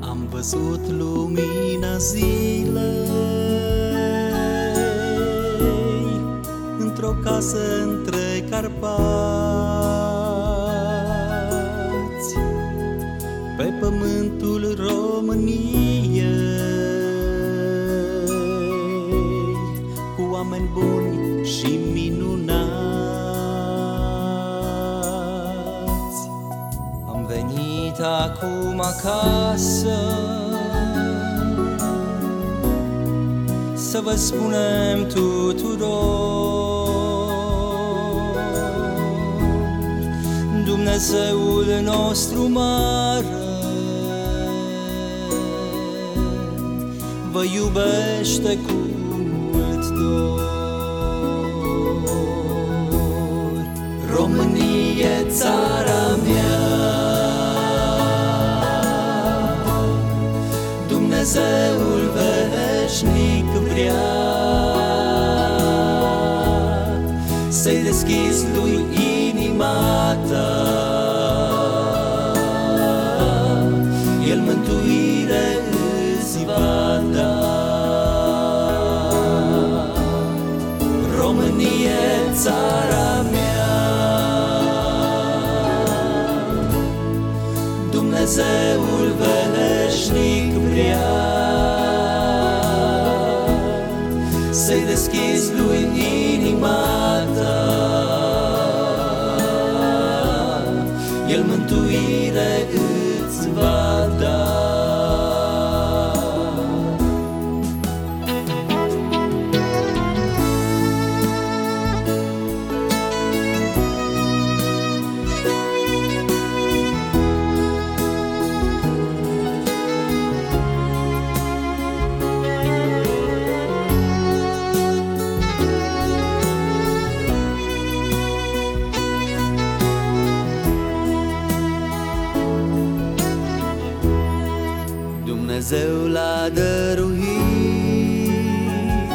Am văzut lumina zilei Într-o casă între Carpați. Pe pământul României Cu oameni buni și minunați Am venit acum acasă. Să vă spunem tuturor Dumnezeul nostru mare Vă iubește cu mult dor. Românie, țara Dumnezeul veșnic vrea Să-i deschizi lui inima ta Dumnezeul veșnic vrea Să-i deschizi lui inima ta. El mântuire îți va da Dumnezeu l-a dăruit.